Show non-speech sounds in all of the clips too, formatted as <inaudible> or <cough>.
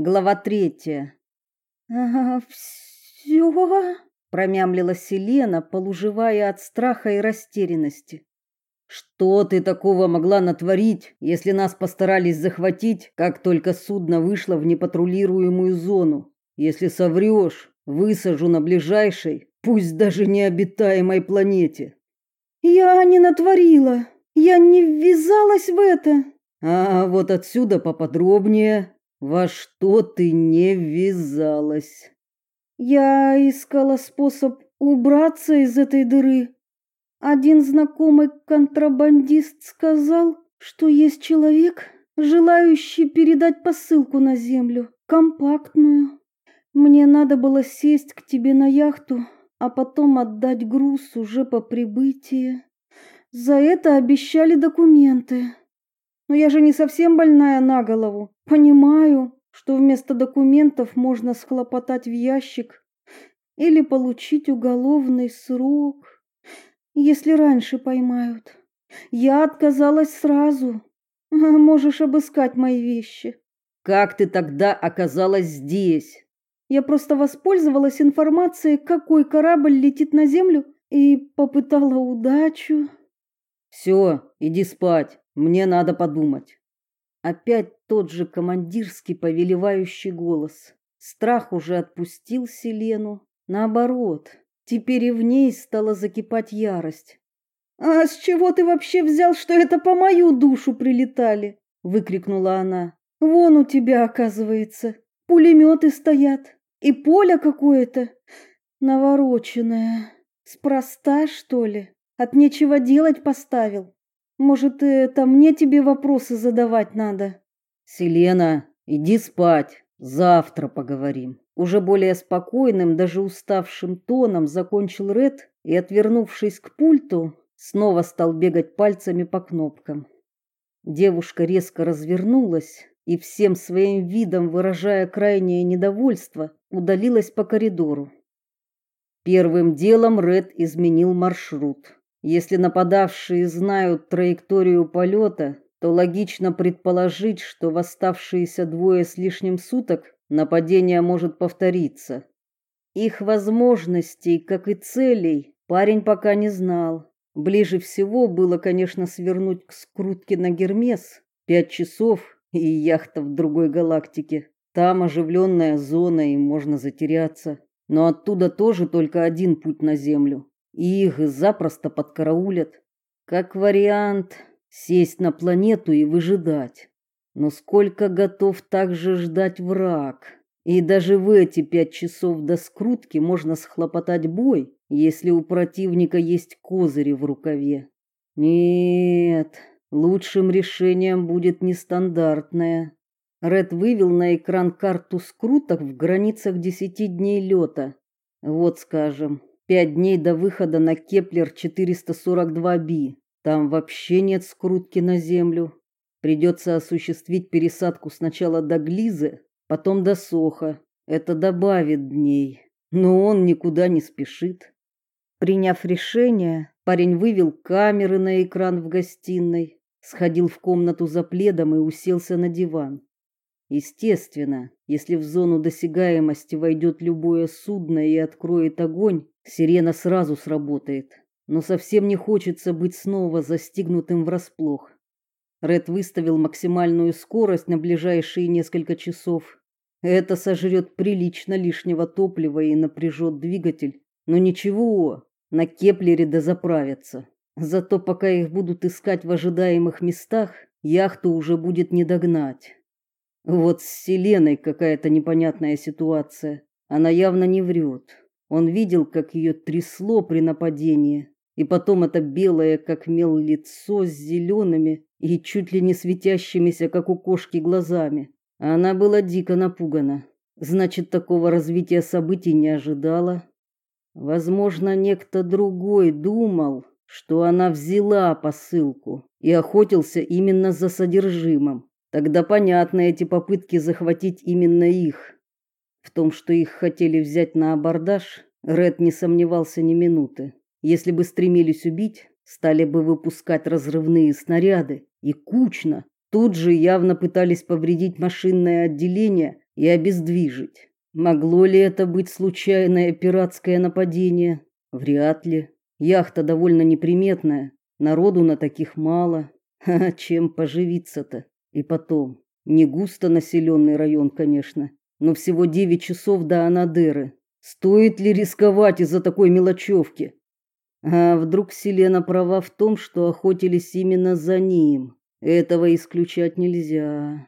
Глава третья. А, все, промямлила Селена, полуживая от страха и растерянности. Что ты такого могла натворить, если нас постарались захватить, как только судно вышло в непатрулируемую зону? Если соврешь, высажу на ближайшей, пусть даже необитаемой планете. Я не натворила. Я не ввязалась в это. А вот отсюда поподробнее. Во что ты не ввязалась? Я искала способ убраться из этой дыры. Один знакомый контрабандист сказал, что есть человек, желающий передать посылку на землю, компактную. Мне надо было сесть к тебе на яхту, а потом отдать груз уже по прибытии. За это обещали документы. Но я же не совсем больная на голову. Понимаю, что вместо документов можно схлопотать в ящик или получить уголовный срок, если раньше поймают. Я отказалась сразу. <laughs> Можешь обыскать мои вещи. Как ты тогда оказалась здесь? Я просто воспользовалась информацией, какой корабль летит на землю, и попытала удачу. Все, иди спать. Мне надо подумать. Опять тот же командирский повелевающий голос. Страх уже отпустил Селену. Наоборот, теперь и в ней стала закипать ярость. «А с чего ты вообще взял, что это по мою душу прилетали?» — выкрикнула она. «Вон у тебя, оказывается, пулеметы стоят, и поле какое-то навороченное. Спроста, что ли? От нечего делать поставил. Может, это мне тебе вопросы задавать надо?» Селена, иди спать. Завтра поговорим. Уже более спокойным, даже уставшим тоном закончил Ред и, отвернувшись к пульту, снова стал бегать пальцами по кнопкам. Девушка резко развернулась и всем своим видом, выражая крайнее недовольство, удалилась по коридору. Первым делом Ред изменил маршрут. Если нападавшие знают траекторию полета, то логично предположить, что в оставшиеся двое с лишним суток нападение может повториться. Их возможностей, как и целей, парень пока не знал. Ближе всего было, конечно, свернуть к скрутке на Гермес. Пять часов и яхта в другой галактике. Там оживленная зона, и можно затеряться. Но оттуда тоже только один путь на Землю. И их запросто подкараулят. Как вариант, сесть на планету и выжидать. Но сколько готов также ждать враг? И даже в эти пять часов до скрутки можно схлопотать бой, если у противника есть козыри в рукаве. Нет, лучшим решением будет нестандартное. Ред вывел на экран карту скруток в границах десяти дней лета. Вот, скажем, пять дней до выхода на Кеплер 442b. Там вообще нет скрутки на землю. Придется осуществить пересадку сначала до Глизы, потом до Соха. Это добавит дней. Но он никуда не спешит. Приняв решение, парень вывел камеры на экран в гостиной, сходил в комнату за пледом и уселся на диван. Естественно, если в зону досягаемости войдет любое судно и откроет огонь, сирена сразу сработает но совсем не хочется быть снова застигнутым врасплох. Ред выставил максимальную скорость на ближайшие несколько часов. Это сожрет прилично лишнего топлива и напряжет двигатель, но ничего, на Кеплере дозаправятся. Зато пока их будут искать в ожидаемых местах, яхту уже будет не догнать. Вот с Селеной какая-то непонятная ситуация. Она явно не врет. Он видел, как ее трясло при нападении. И потом это белое, как мел, лицо с зелеными и чуть ли не светящимися, как у кошки, глазами. Она была дико напугана. Значит, такого развития событий не ожидала. Возможно, некто другой думал, что она взяла посылку и охотился именно за содержимым. Тогда понятны эти попытки захватить именно их. В том, что их хотели взять на абордаж, Ред не сомневался ни минуты. Если бы стремились убить, стали бы выпускать разрывные снаряды и кучно. Тут же явно пытались повредить машинное отделение и обездвижить. Могло ли это быть случайное пиратское нападение? Вряд ли. Яхта довольно неприметная, народу на таких мало. <laughs> А чем поживиться-то? И потом, не густо населенный район, конечно, но всего девять часов до Анадыры. Стоит ли рисковать из-за такой мелочевки? А вдруг Селена права в том, что охотились именно за ним? Этого исключать нельзя.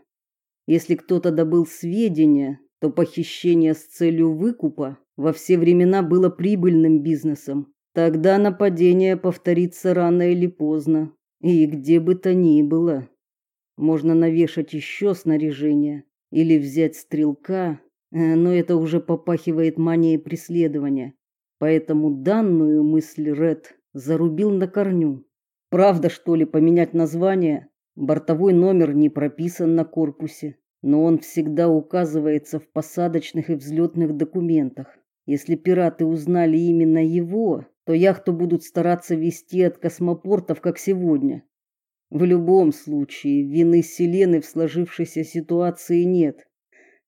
Если кто-то добыл сведения, то похищение с целью выкупа во все времена было прибыльным бизнесом. Тогда нападение повторится рано или поздно, и где бы то ни было. Можно навешать еще снаряжение или взять стрелка, э, но это уже попахивает манией преследования. Поэтому данную мысль Ред зарубил на корню. Правда, что ли, поменять название? Бортовой номер не прописан на корпусе, но он всегда указывается в посадочных и взлетных документах. Если пираты узнали именно его, то яхту будут стараться вести от космопортов, как сегодня. В любом случае, вины Селены в сложившейся ситуации нет.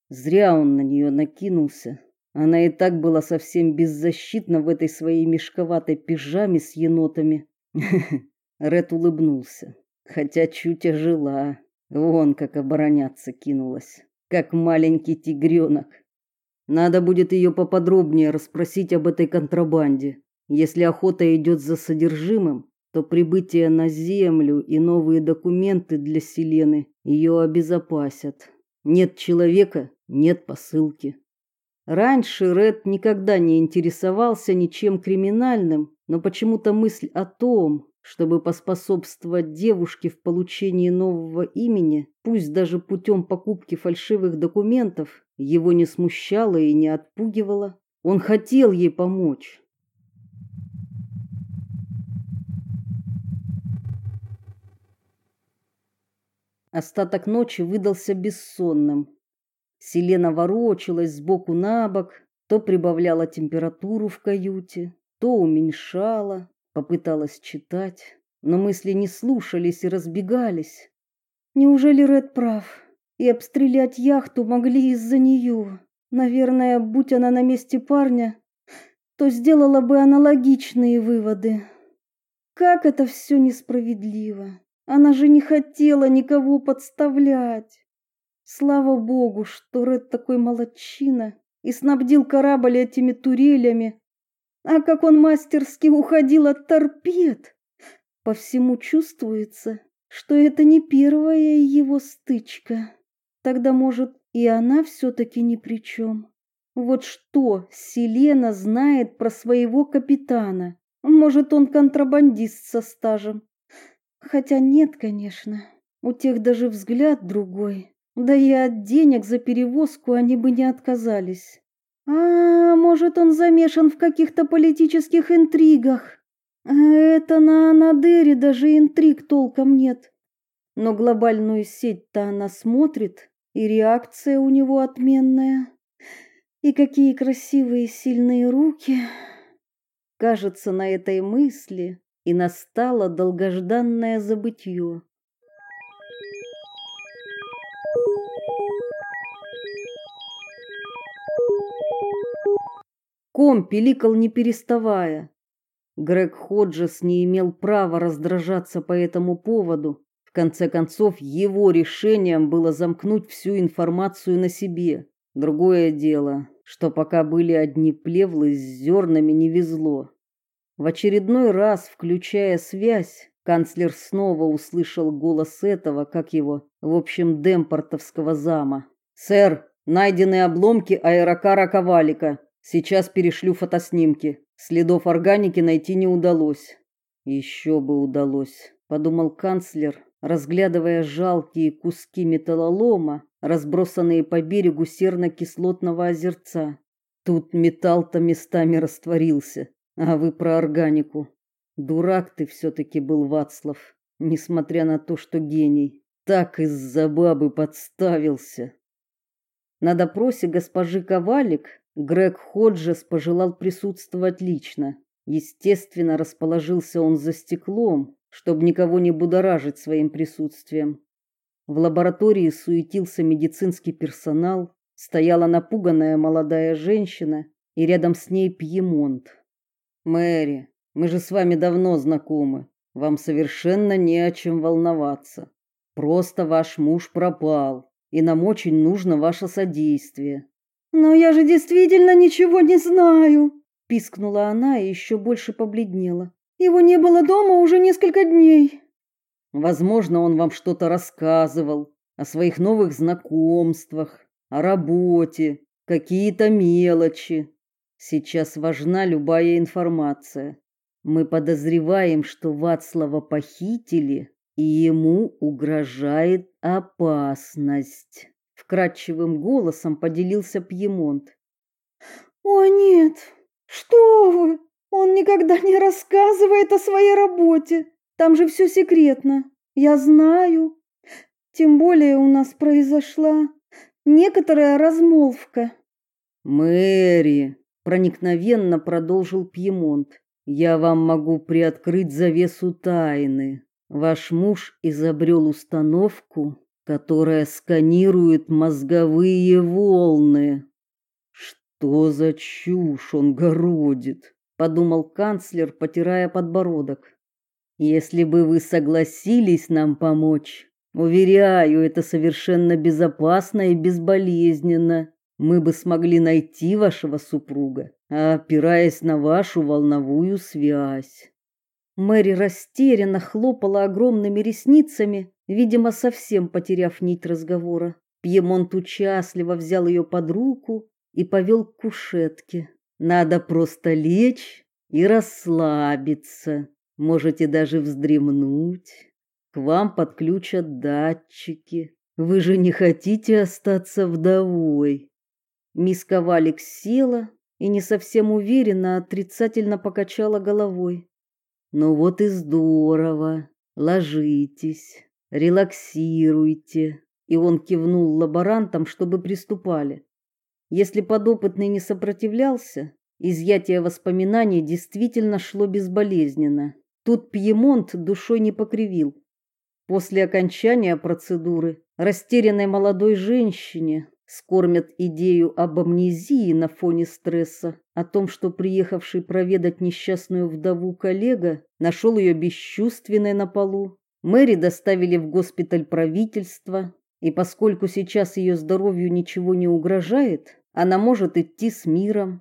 Зря он на нее накинулся. Она и так была совсем беззащитна в этой своей мешковатой пижаме с енотами. <laughs> Ред улыбнулся, хотя чуть ожила. Вон как обороняться кинулась, как маленький тигренок. Надо будет ее поподробнее расспросить об этой контрабанде. Если охота идет за содержимым, то прибытие на землю и новые документы для Селены ее обезопасят. Нет человека нет посылки. Раньше Ред никогда не интересовался ничем криминальным, но почему-то мысль о том, чтобы поспособствовать девушке в получении нового имени, пусть даже путем покупки фальшивых документов, его не смущала и не отпугивала. Он хотел ей помочь. Остаток ночи выдался бессонным. Селена ворочалась сбоку на бок, то прибавляла температуру в каюте, то уменьшала, попыталась читать, но мысли не слушались и разбегались. Неужели Ред прав? И обстрелять яхту могли из-за нее. Наверное, будь она на месте парня, то сделала бы аналогичные выводы. Как это все несправедливо. Она же не хотела никого подставлять. Слава богу, что Ред такой молодчина и снабдил корабль этими турелями. А как он мастерски уходил от торпед! По всему чувствуется, что это не первая его стычка. Тогда, может, и она все-таки ни при чем. Вот что Селена знает про своего капитана. Может, он контрабандист со стажем. Хотя нет, конечно. У тех даже взгляд другой. Да и от денег за перевозку они бы не отказались. А, может, он замешан в каких-то политических интригах. Это на Анадыре даже интриг толком нет. Но глобальную сеть-то она смотрит, и реакция у него отменная. И какие красивые сильные руки. Кажется, на этой мысли и настало долгожданное забытье. Ком пиликал не переставая. Грег Ходжес не имел права раздражаться по этому поводу. В конце концов, его решением было замкнуть всю информацию на себе. Другое дело, что пока были одни плевлы с зернами не везло. В очередной раз, включая связь, канцлер снова услышал голос этого, как его, в общем, демпортовского зама. «Сэр, найдены обломки аэрокара Ковалика. Сейчас перешлю фотоснимки. Следов органики найти не удалось. Еще бы удалось, подумал канцлер, разглядывая жалкие куски металлолома, разбросанные по берегу серно-кислотного озерца. Тут металл-то местами растворился, а вы про органику. Дурак ты все таки был, Вацлав, несмотря на то, что гений. Так из-за бабы подставился. На допросе госпожи Ковалик Грег Ходжес пожелал присутствовать лично. Естественно, расположился он за стеклом, чтобы никого не будоражить своим присутствием. В лаборатории суетился медицинский персонал, стояла напуганная молодая женщина, и рядом с ней Пьемонт. Мэри, мы же с вами давно знакомы. Вам совершенно не о чем волноваться. Просто ваш муж пропал, и нам очень нужно ваше содействие. Но я же действительно ничего не знаю, пискнула она и еще больше побледнела. Его не было дома уже несколько дней. Возможно, он вам что-то рассказывал о своих новых знакомствах, о работе, какие-то мелочи. Сейчас важна любая информация. Мы подозреваем, что Вацлава похитили, и ему угрожает опасность. Вкрадчивым голосом поделился Пьемонт. О нет, что вы? Он никогда не рассказывает о своей работе. Там же все секретно. Я знаю. Тем более у нас произошла некоторая размолвка. Мэри, проникновенно продолжил Пьемонт. Я вам могу приоткрыть завесу тайны. Ваш муж изобрел установку, которая сканирует мозговые волны. Что за чушь он городит, подумал канцлер, потирая подбородок. Если бы вы согласились нам помочь, уверяю, это совершенно безопасно и безболезненно. Мы бы смогли найти вашего супруга, опираясь на вашу волновую связь. Мэри растерянно хлопала огромными ресницами, видимо, совсем потеряв нить разговора. Пьемонт участливо взял ее под руку и повел к кушетке. Надо просто лечь и расслабиться. Можете даже вздремнуть. К вам подключат датчики. Вы же не хотите остаться вдовой. Мисс Ковалик села и не совсем уверенно отрицательно покачала головой. Ну вот и здорово. Ложитесь, релаксируйте. И он кивнул лаборантам, чтобы приступали. Если подопытный не сопротивлялся, изъятие воспоминаний действительно шло безболезненно. Тут Пьемонт душой не покривил. После окончания процедуры растерянной молодой женщине скормят идею об амнезии на фоне стресса, о том, что приехавший проведать несчастную вдову коллега нашел ее бесчувственной на полу. Мэри доставили в госпиталь правительства, и поскольку сейчас ее здоровью ничего не угрожает, она может идти с миром.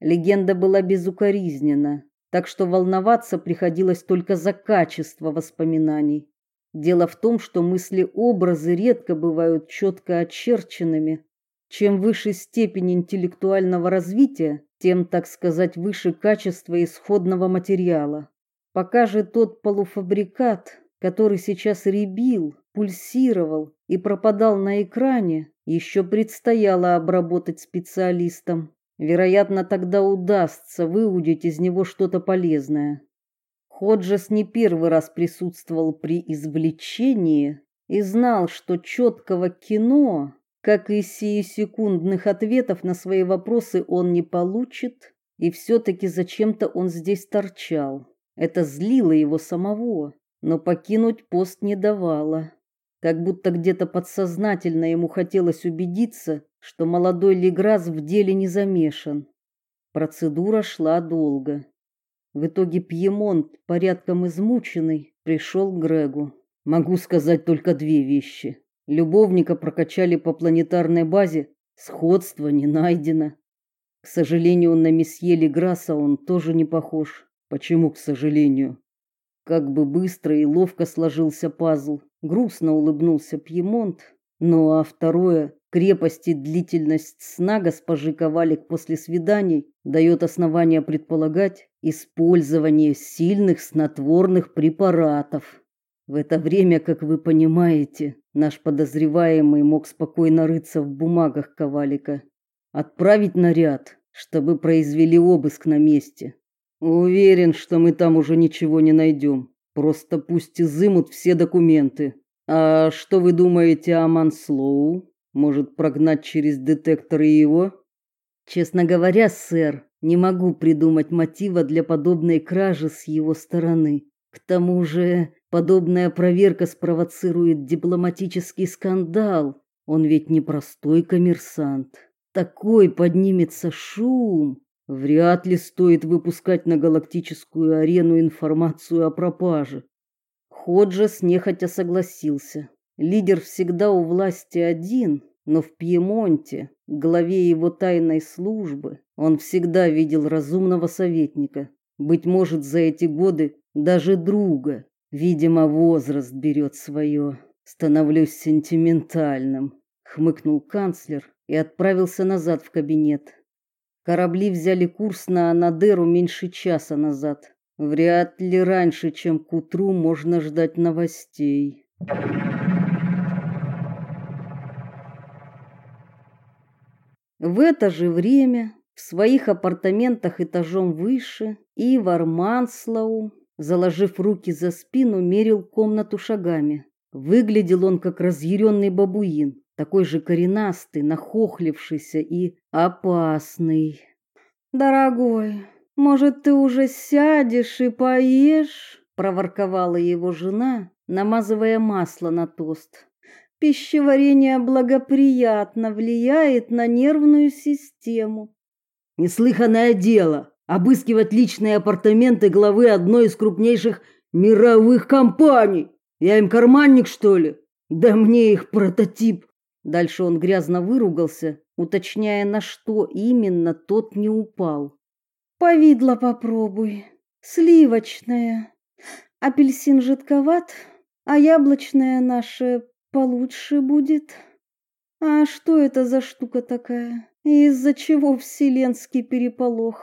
Легенда была безукоризненна, так что волноваться приходилось только за качество воспоминаний. Дело в том, что мысли-образы редко бывают четко очерченными. Чем выше степень интеллектуального развития, тем, так сказать, выше качество исходного материала. Пока же тот полуфабрикат, который сейчас рябил, пульсировал и пропадал на экране, еще предстояло обработать специалистам. Вероятно, тогда удастся выудить из него что-то полезное. Ходжес не первый раз присутствовал при извлечении и знал, что четкого кино, как и сиюсекундных ответов на свои вопросы он не получит, и все-таки зачем-то он здесь торчал. Это злило его самого, но покинуть пост не давало. Как будто где-то подсознательно ему хотелось убедиться, что молодой Леграс в деле не замешан. Процедура шла долго. В итоге Пьемонт, порядком измученный, пришел к Грегу. Могу сказать только две вещи. Любовника прокачали по планетарной базе, сходства не найдено. К сожалению, на месье Леграса он тоже не похож. Почему, к сожалению? Как бы быстро и ловко сложился пазл. Грустно улыбнулся Пьемонт. Ну а второе, крепость и длительность сна госпожи Ковалик после свиданий дает основания предполагать, использование сильных снотворных препаратов. В это время, как вы понимаете, наш подозреваемый мог спокойно рыться в бумагах Ковалика, отправить наряд, чтобы произвели обыск на месте. Уверен, что мы там уже ничего не найдем. Просто пусть изымут все документы. А что вы думаете о Манслоу? Может, прогнать через детектор и его? Честно говоря, сэр, не могу придумать мотива для подобной кражи с его стороны. К тому же, подобная проверка спровоцирует дипломатический скандал, Он ведь не простой коммерсант. Такой поднимется шум. Вряд ли стоит выпускать на галактическую арену информацию о пропаже. Ходжес нехотя согласился. Лидер всегда у власти один, но в Пьемонте, главе его тайной службы, он всегда видел разумного советника, быть может, за эти годы даже друга. Видимо, возраст берет свое. Становлюсь сентиментальным, хмыкнул канцлер и отправился назад в кабинет. Корабли взяли курс на Анадыру меньше часа назад. Вряд ли раньше, чем к утру можно ждать новостей. В это же время в своих апартаментах этажом выше Ивар Манслоу, заложив руки за спину, мерил комнату шагами. Выглядел он как разъяренный бабуин, такой же коренастый, нахохлившийся и опасный. «Дорогой, может, ты уже сядешь и поешь?» – проворковала его жена, намазывая масло на тост. «Пищеварение благоприятно влияет на нервную систему». «Неслыханное дело обыскивать личные апартаменты главы одной из крупнейших мировых компаний. Я им карманник, что ли? Да мне их прототип». Дальше он грязно выругался, уточняя, на что именно тот не упал. Повидло попробуй. Сливочное. Апельсин жидковат, а яблочное наше получше будет. А что это за штука такая? Из-за чего вселенский переполох?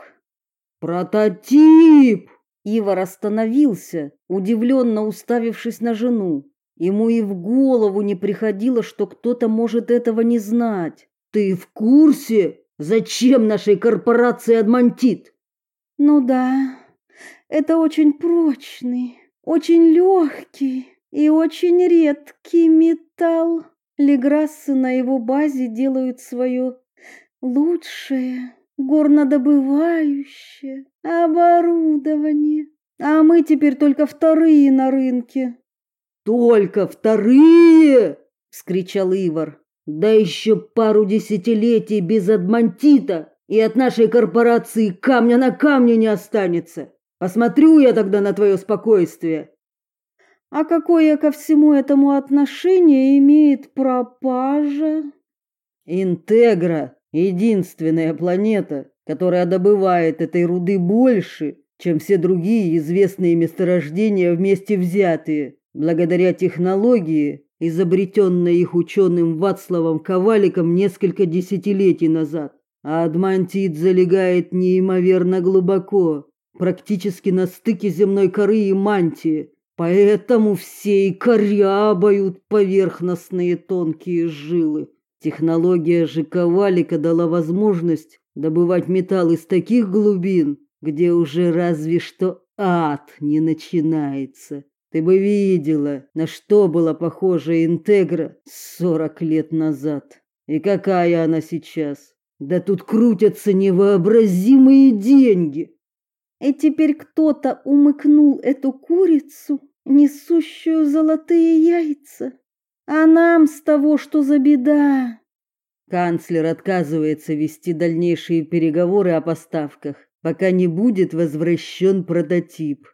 Прототип! Ивар остановился, удивленно уставившись на жену. Ему и в голову не приходило, что кто-то может этого не знать. Ты в курсе, зачем нашей корпорации Адмантит? Ну да, это очень прочный, очень легкий и очень редкий металл. Леграссы на его базе делают свое лучшее горнодобывающее оборудование. А мы теперь только вторые на рынке. Только вторые, вскричал Ивар. Да еще пару десятилетий без адмантита и от нашей корпорации камня на камне не останется. Посмотрю я тогда на твое спокойствие. А какое ко всему этому отношение имеет пропажа? Интегра — единственная планета, которая добывает этой руды больше, чем все другие известные месторождения вместе взятые, благодаря технологии, изобретенной их ученым Вацлавом Коваликом несколько десятилетий назад. А Адмантит залегает неимоверно глубоко, практически на стыке земной коры и мантии, поэтому все и корябают поверхностные тонкие жилы. Технология же Ковалика дала возможность добывать металл из таких глубин, где уже разве что ад не начинается. Ты бы видела, на что была похожа Интегра сорок лет назад. И какая она сейчас. Да тут крутятся невообразимые деньги. И теперь кто-то умыкнул эту курицу, несущую золотые яйца. А нам с того, что за беда? Канцлер отказывается вести дальнейшие переговоры о поставках, пока не будет возвращен прототип.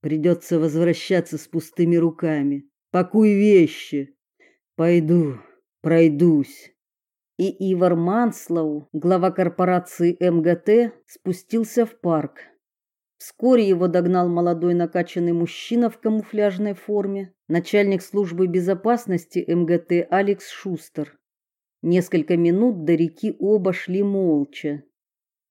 Придется возвращаться с пустыми руками. Пакуй вещи. Пойду, пройдусь и Ивар Манслоу, глава корпорации МГТ, спустился в парк. Вскоре его догнал молодой накачанный мужчина в камуфляжной форме, начальник службы безопасности МГТ Алекс Шустер. Несколько минут до реки оба шли молча.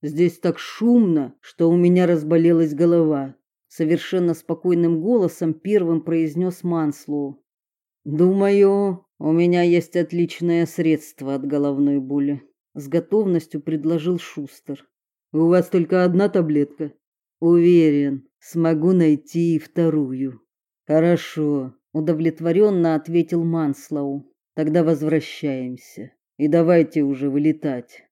Здесь так шумно, что у меня разболелась голова, совершенно спокойным голосом первым произнес Манслоу. Думаю, у меня есть отличное средство от головной боли, с готовностью предложил Шустер. У вас только одна таблетка? Уверен, смогу найти и вторую. Хорошо, удовлетворенно ответил Манслоу. Тогда возвращаемся. И давайте уже вылетать.